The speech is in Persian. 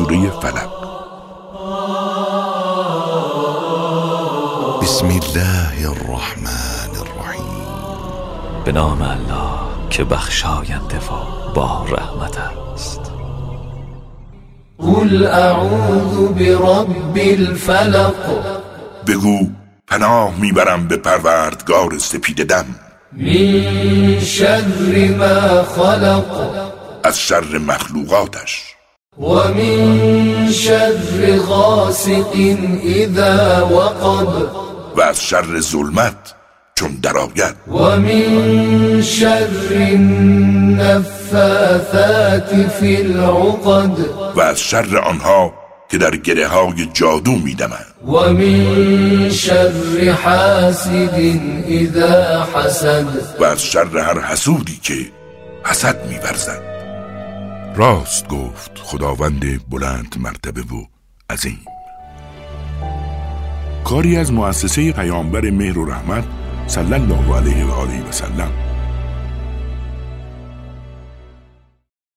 سوره فلق بسم الله الرحمن الرحیم. به نام الله که بخشاینده و با رحمت است. قل اعوذ برب الفلق. بگو پناه می‌برم به پروردگار سپید دم. من شر ما خلق. از شر مخلوقاتش. ومن شر غاسق اذا وقب و از شر ظلمت چون درآید. ومن شر النفاثات في العقد و از شر آنها که در گره های جادو میدمند. ومن شر حاسد اذا حسد و از شر هر حسودی که حسد میورزد. راست گفت خداوند بلند مرتبه و عظیم. کاری از مؤسسه پیامبر مهر و رحمت صلی الله علیه و آله و سلم